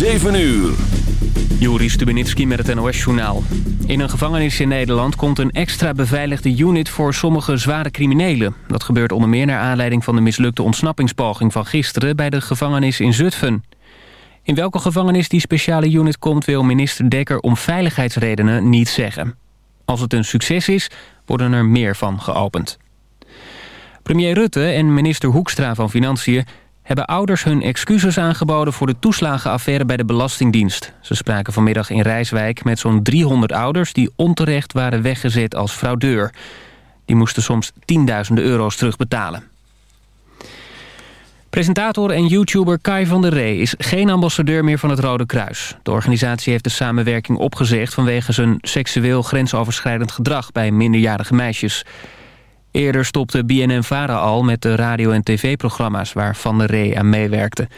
7 uur. Juri Stubenitski met het NOS-journaal. In een gevangenis in Nederland komt een extra beveiligde unit voor sommige zware criminelen. Dat gebeurt onder meer naar aanleiding van de mislukte ontsnappingspoging van gisteren bij de gevangenis in Zutphen. In welke gevangenis die speciale unit komt wil minister Dekker om veiligheidsredenen niet zeggen. Als het een succes is, worden er meer van geopend. Premier Rutte en minister Hoekstra van Financiën hebben ouders hun excuses aangeboden voor de toeslagenaffaire bij de Belastingdienst. Ze spraken vanmiddag in Rijswijk met zo'n 300 ouders die onterecht waren weggezet als fraudeur. Die moesten soms tienduizenden euro's terugbetalen. Presentator en YouTuber Kai van der Ree is geen ambassadeur meer van het Rode Kruis. De organisatie heeft de samenwerking opgezegd vanwege zijn seksueel grensoverschrijdend gedrag bij minderjarige meisjes. Eerder stopte BNN-Vara al met de radio- en tv-programma's waar Van der Ree aan meewerkte.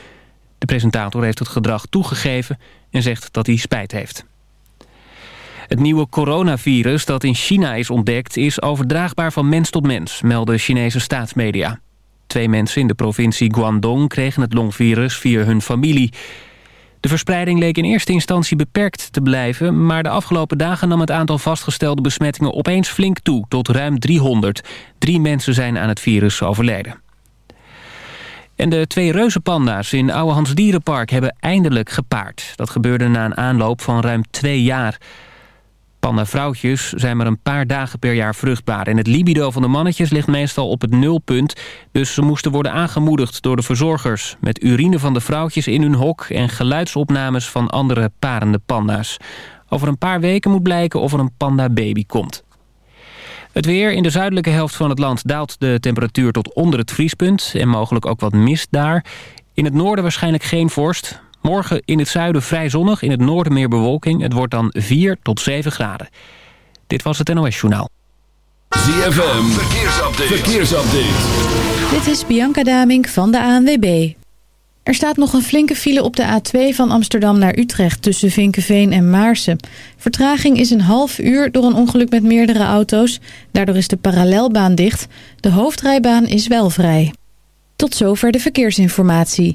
De presentator heeft het gedrag toegegeven en zegt dat hij spijt heeft. Het nieuwe coronavirus dat in China is ontdekt... is overdraagbaar van mens tot mens, melden Chinese staatsmedia. Twee mensen in de provincie Guangdong kregen het longvirus via hun familie. De verspreiding leek in eerste instantie beperkt te blijven... maar de afgelopen dagen nam het aantal vastgestelde besmettingen opeens flink toe... tot ruim 300. Drie mensen zijn aan het virus overleden. En de twee reuzenpanda's in Ouwehands Dierenpark hebben eindelijk gepaard. Dat gebeurde na een aanloop van ruim twee jaar... Panda-vrouwtjes zijn maar een paar dagen per jaar vruchtbaar... en het libido van de mannetjes ligt meestal op het nulpunt... dus ze moesten worden aangemoedigd door de verzorgers... met urine van de vrouwtjes in hun hok... en geluidsopnames van andere parende panda's. Over een paar weken moet blijken of er een panda-baby komt. Het weer in de zuidelijke helft van het land daalt de temperatuur tot onder het vriespunt... en mogelijk ook wat mist daar. In het noorden waarschijnlijk geen vorst... Morgen in het zuiden vrij zonnig, in het noorden meer bewolking. Het wordt dan 4 tot 7 graden. Dit was het NOS Journaal. ZFM, verkeersupdate. verkeersupdate. Dit is Bianca Damink van de ANWB. Er staat nog een flinke file op de A2 van Amsterdam naar Utrecht... tussen Vinkenveen en Maarsen. Vertraging is een half uur door een ongeluk met meerdere auto's. Daardoor is de parallelbaan dicht. De hoofdrijbaan is wel vrij. Tot zover de verkeersinformatie.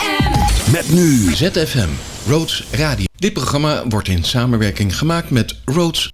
Met nu ZFM, Roads Radio. Dit programma wordt in samenwerking gemaakt met Roads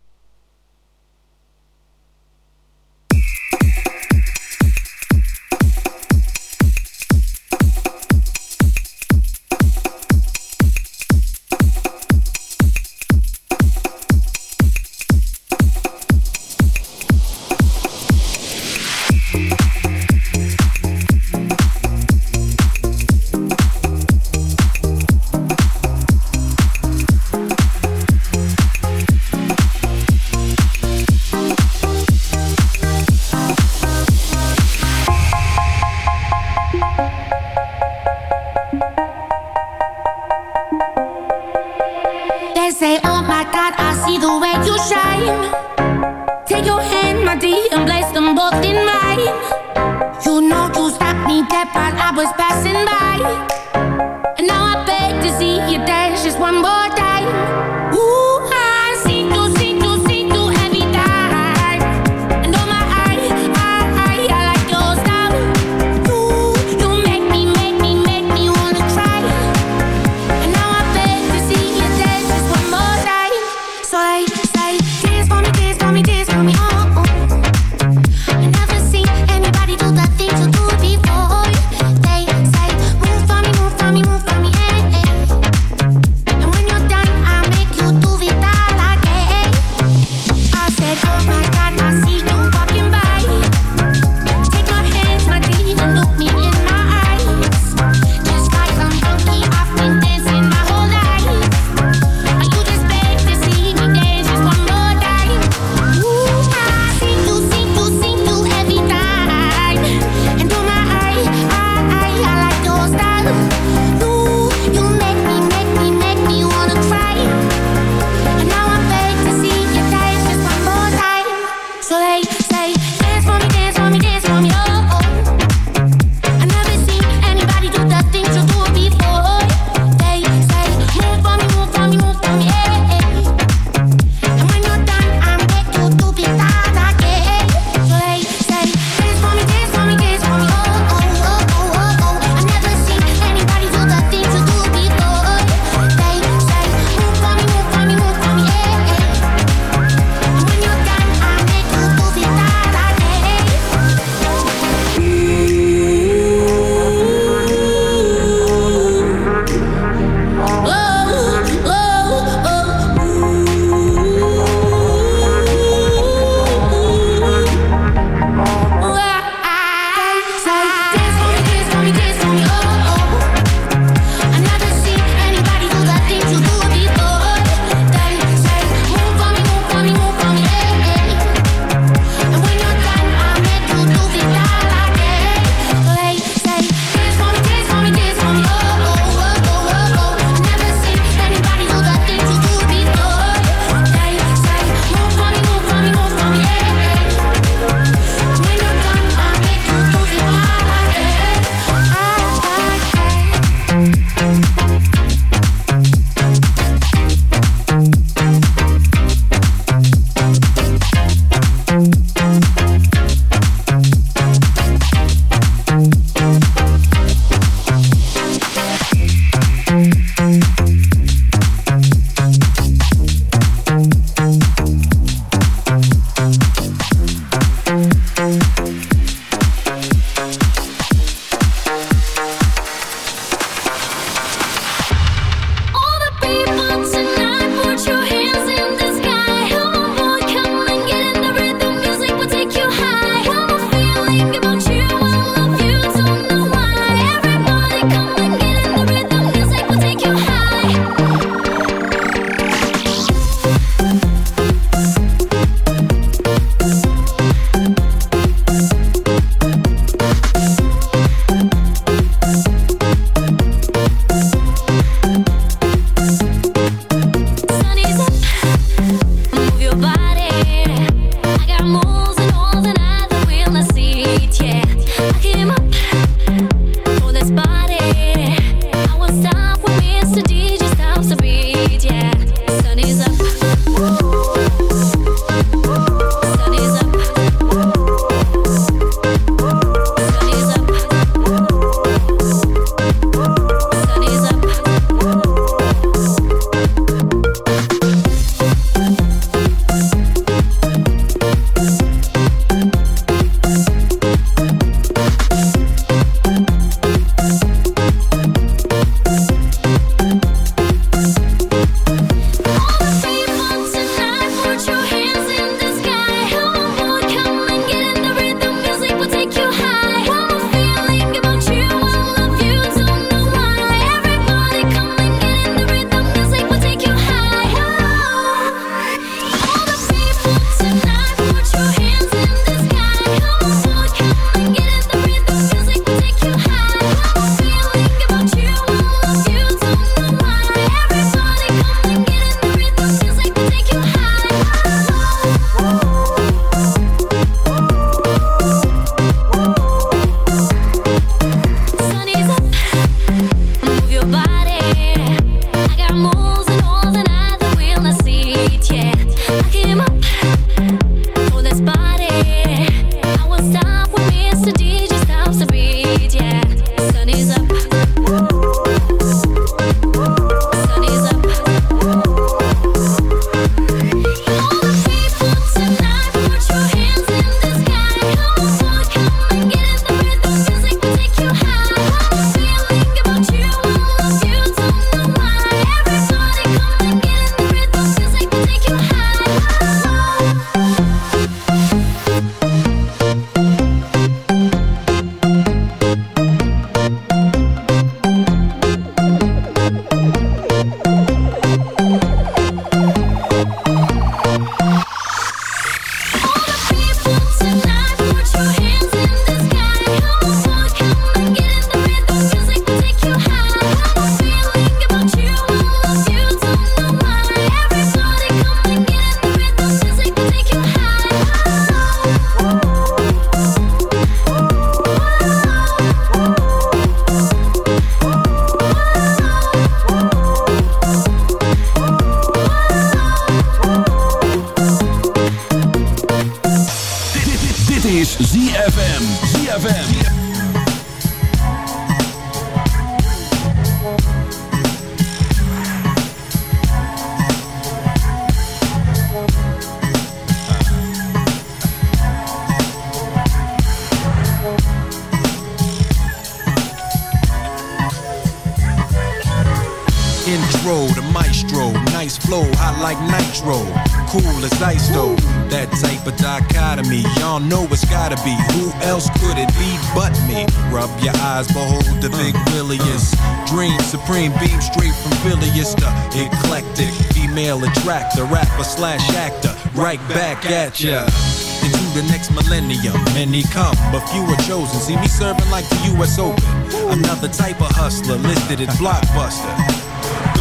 back at into the next millennium. Many come, but few are chosen. See me serving like the U.S. Open. Another type of hustler listed at Blockbuster.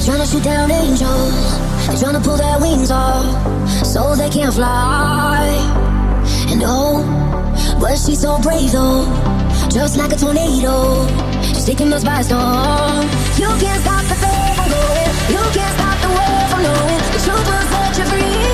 They're trying to shoot down angels. They're trying to pull their wings off so they can't fly. And oh, but she's so brave though, just like a tornado, she's taking us by storm. You can't stop the faith from going. You can't stop the world from knowing the truth will set you free.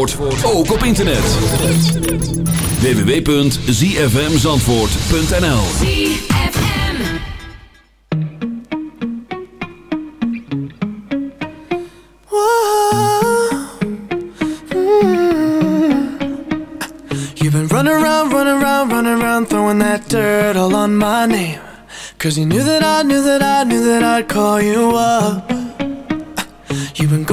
Zandvoort ook op internet. www.zfmzandvoort.nl You've been running around, running around, running around Throwing that dirt all on my name. Cause you knew that I, knew that I, knew that I'd call you up.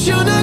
emotional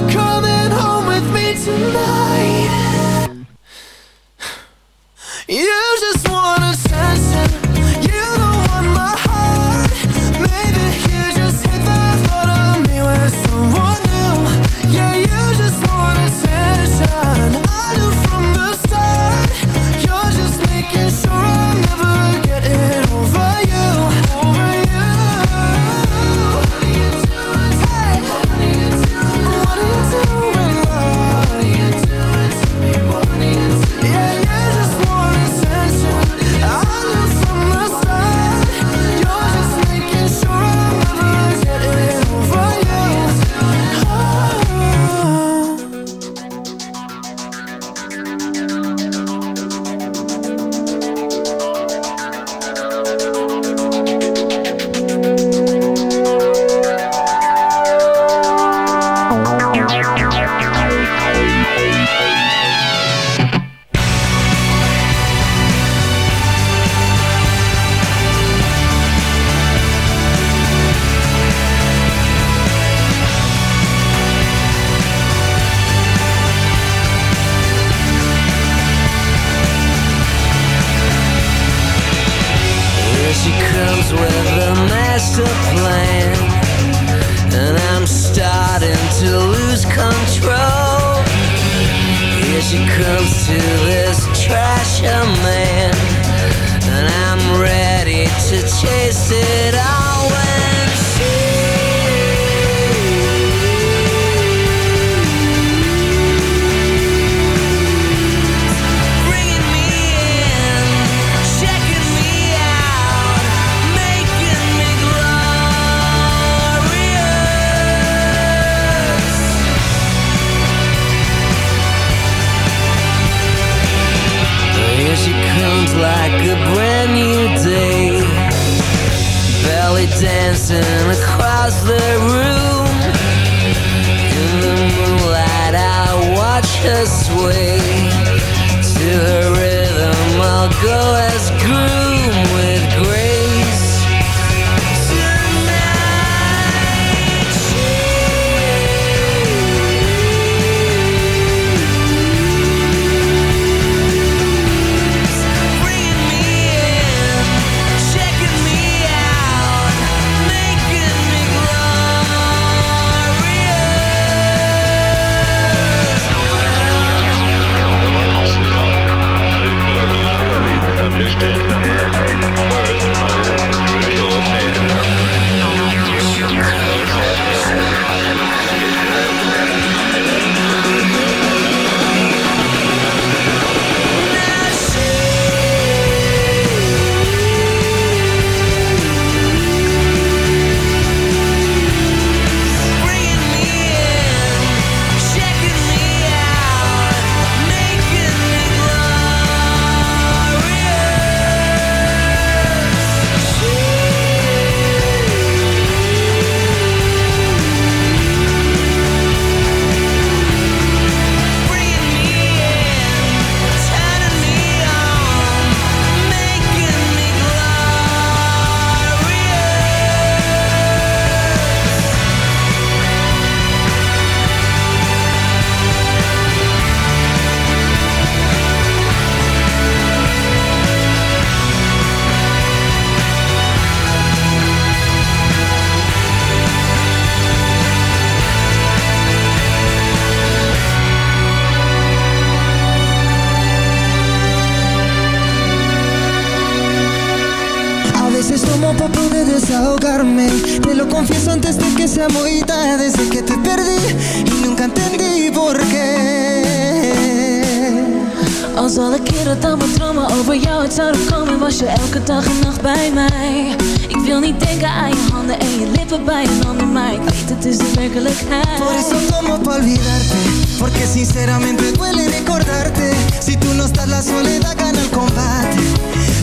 Maar ik weet het is de werkelijkheid. Por eso tomo pa olvidarte Porque sinceramente duele recordarte. Si tú no estás la soledad gana el combate.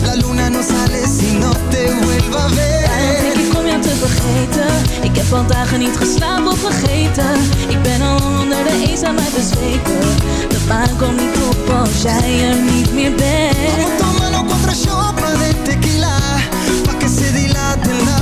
La luna no sale si no te vuelva a Daarom denk ver ik om jou te vergeten. Ik heb al dagen niet geslapen of vergeten. Ik ben al onder de eenzaamheid bezweken. De maan komt niet op als jij er niet meer bent. Tómalo contra sopa de tequila Pa' que se dilate la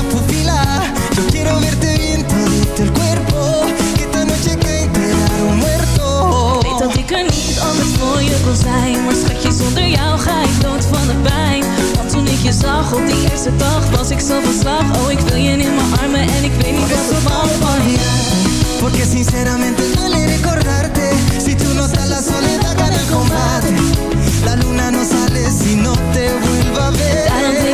Si tú no estás la soledad gana el combate. La luna no sale si no te vuelva a ver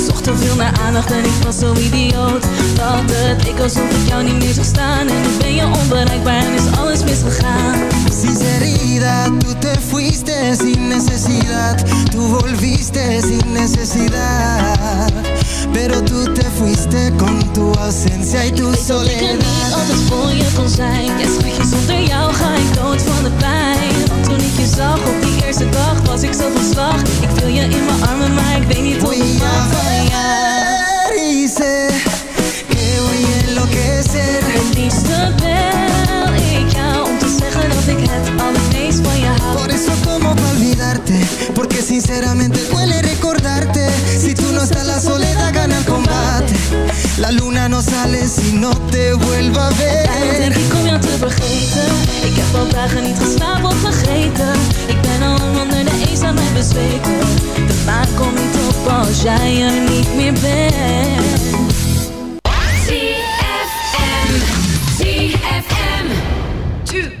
Zocht te veel naar aandacht en ik was zo idioot. Dat het ik alsof ik jou niet meer zag staan. En nu ben je onbereikbaar en is alles misgegaan. Sinceridad, tú te fuiste sin necesidad. Tú volviste sin necesidad. Pero tú te fuiste con tu ausencia y tu Ik weet dat ik er soledad. niet altijd voor je kon zijn. Ja schatje, zonder jou ga ik dood van de pijn toen ik je zag op die eerste dag was ik zo van slag. Ik wil je in mijn armen, maar ik weet niet hoe ik mag van jou. Dice que voy a enloquecer Het liefste bel ik jou om te zeggen dat ik het allermeest Porque sinceramente duele recordarte. Si tú no estás la soledad gana el combate. La luna no sale si no te vuelva a ver. Daarom denk ik vergeten. Ik heb al dagen niet geslapen of vergeten. Ik ben al onder de De jij er niet meer bent. 2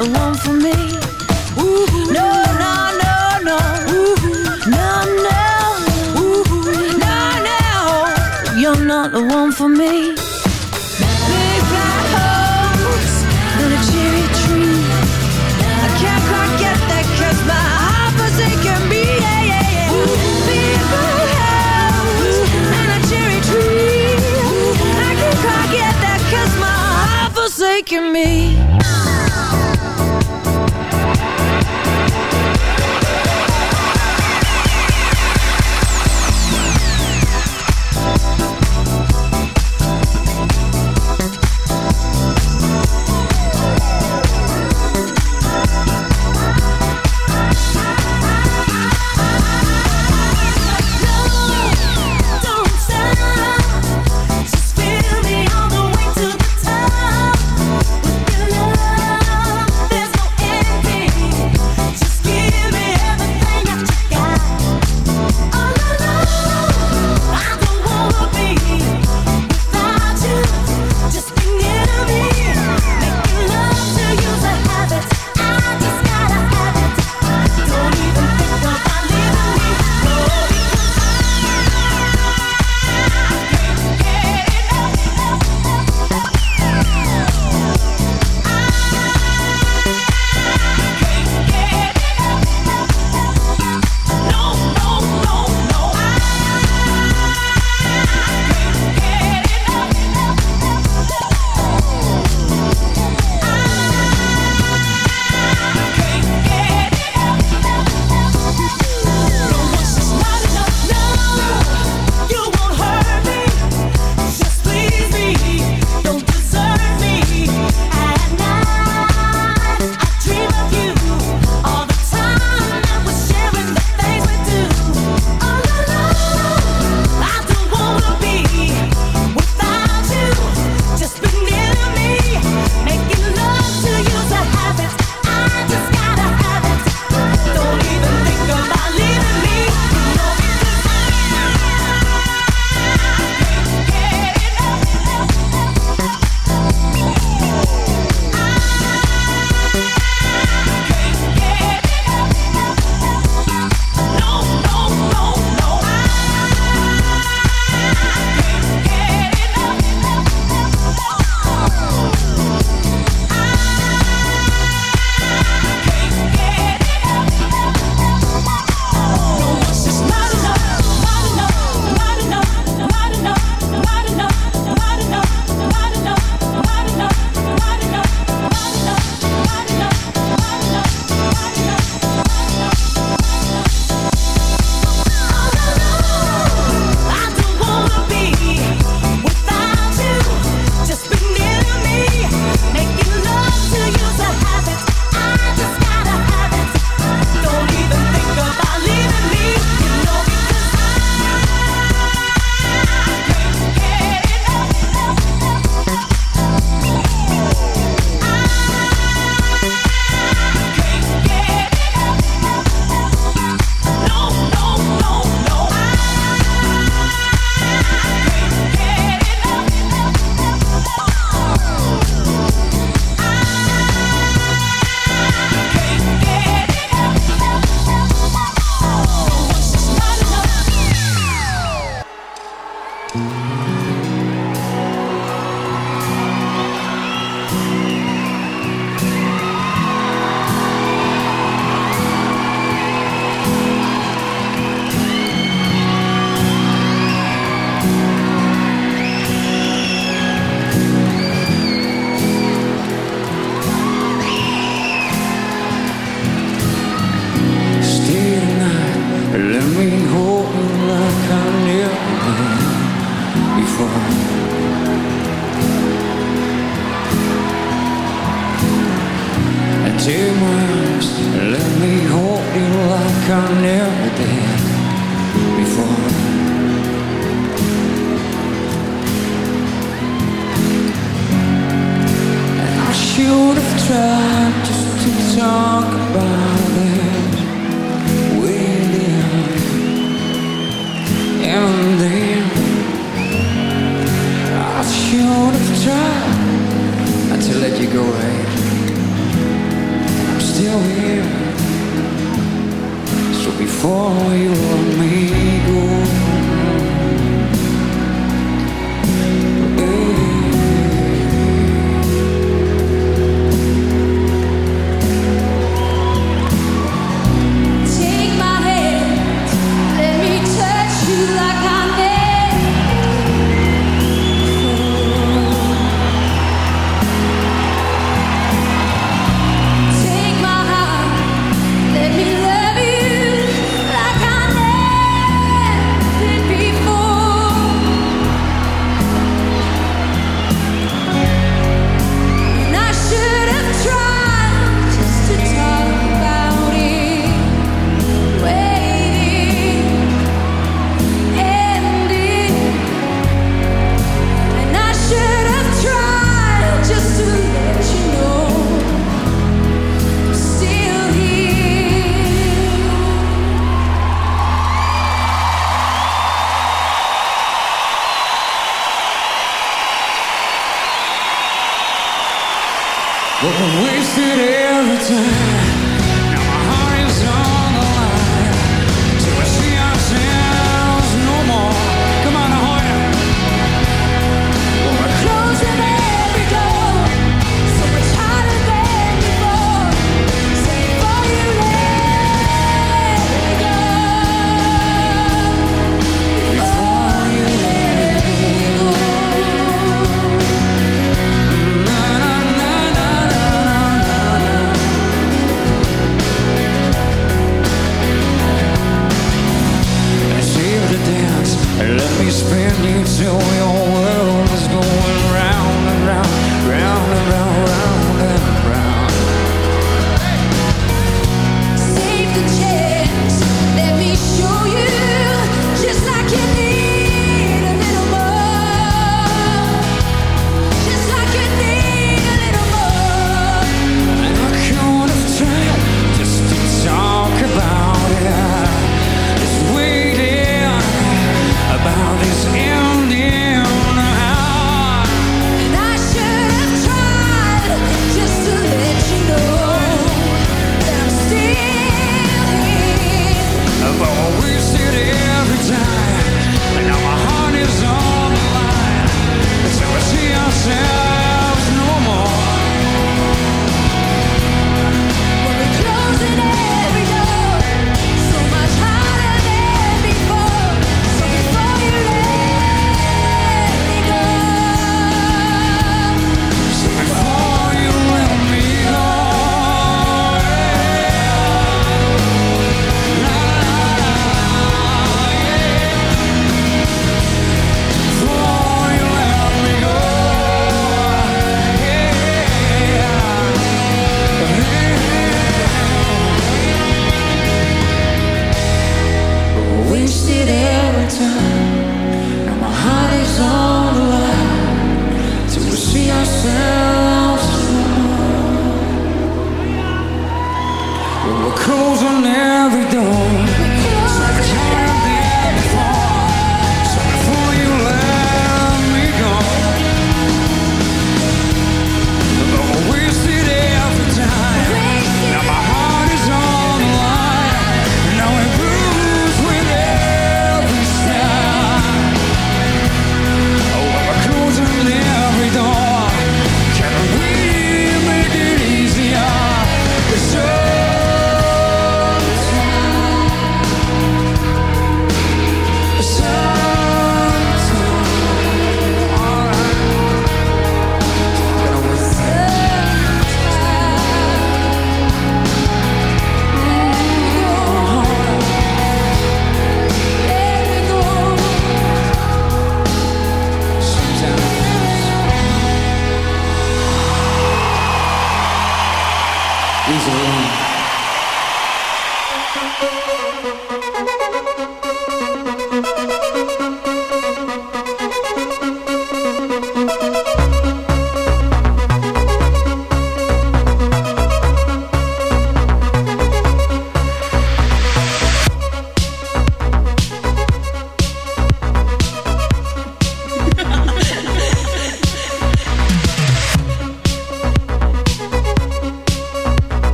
the one for me. No, no, no, no, no, no, no, no, you're not the one for me. Big black horse and a cherry tree. I can't quite get that 'cause my heart me. Yeah, yeah, yeah. Big black house and a cherry tree. I can't quite get that 'cause my heart me.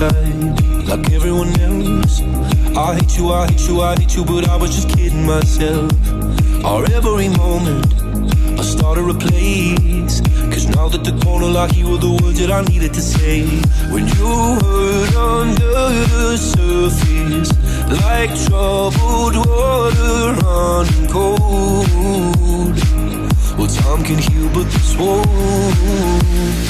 Like everyone else. I hate you, I hate you, I hate you, but I was just kidding myself. Our every moment, I started a place. Cause now that the corner lock, you were the words that I needed to say. When you hurt under the surface, like troubled water running cold. Well, time can heal, but this won't.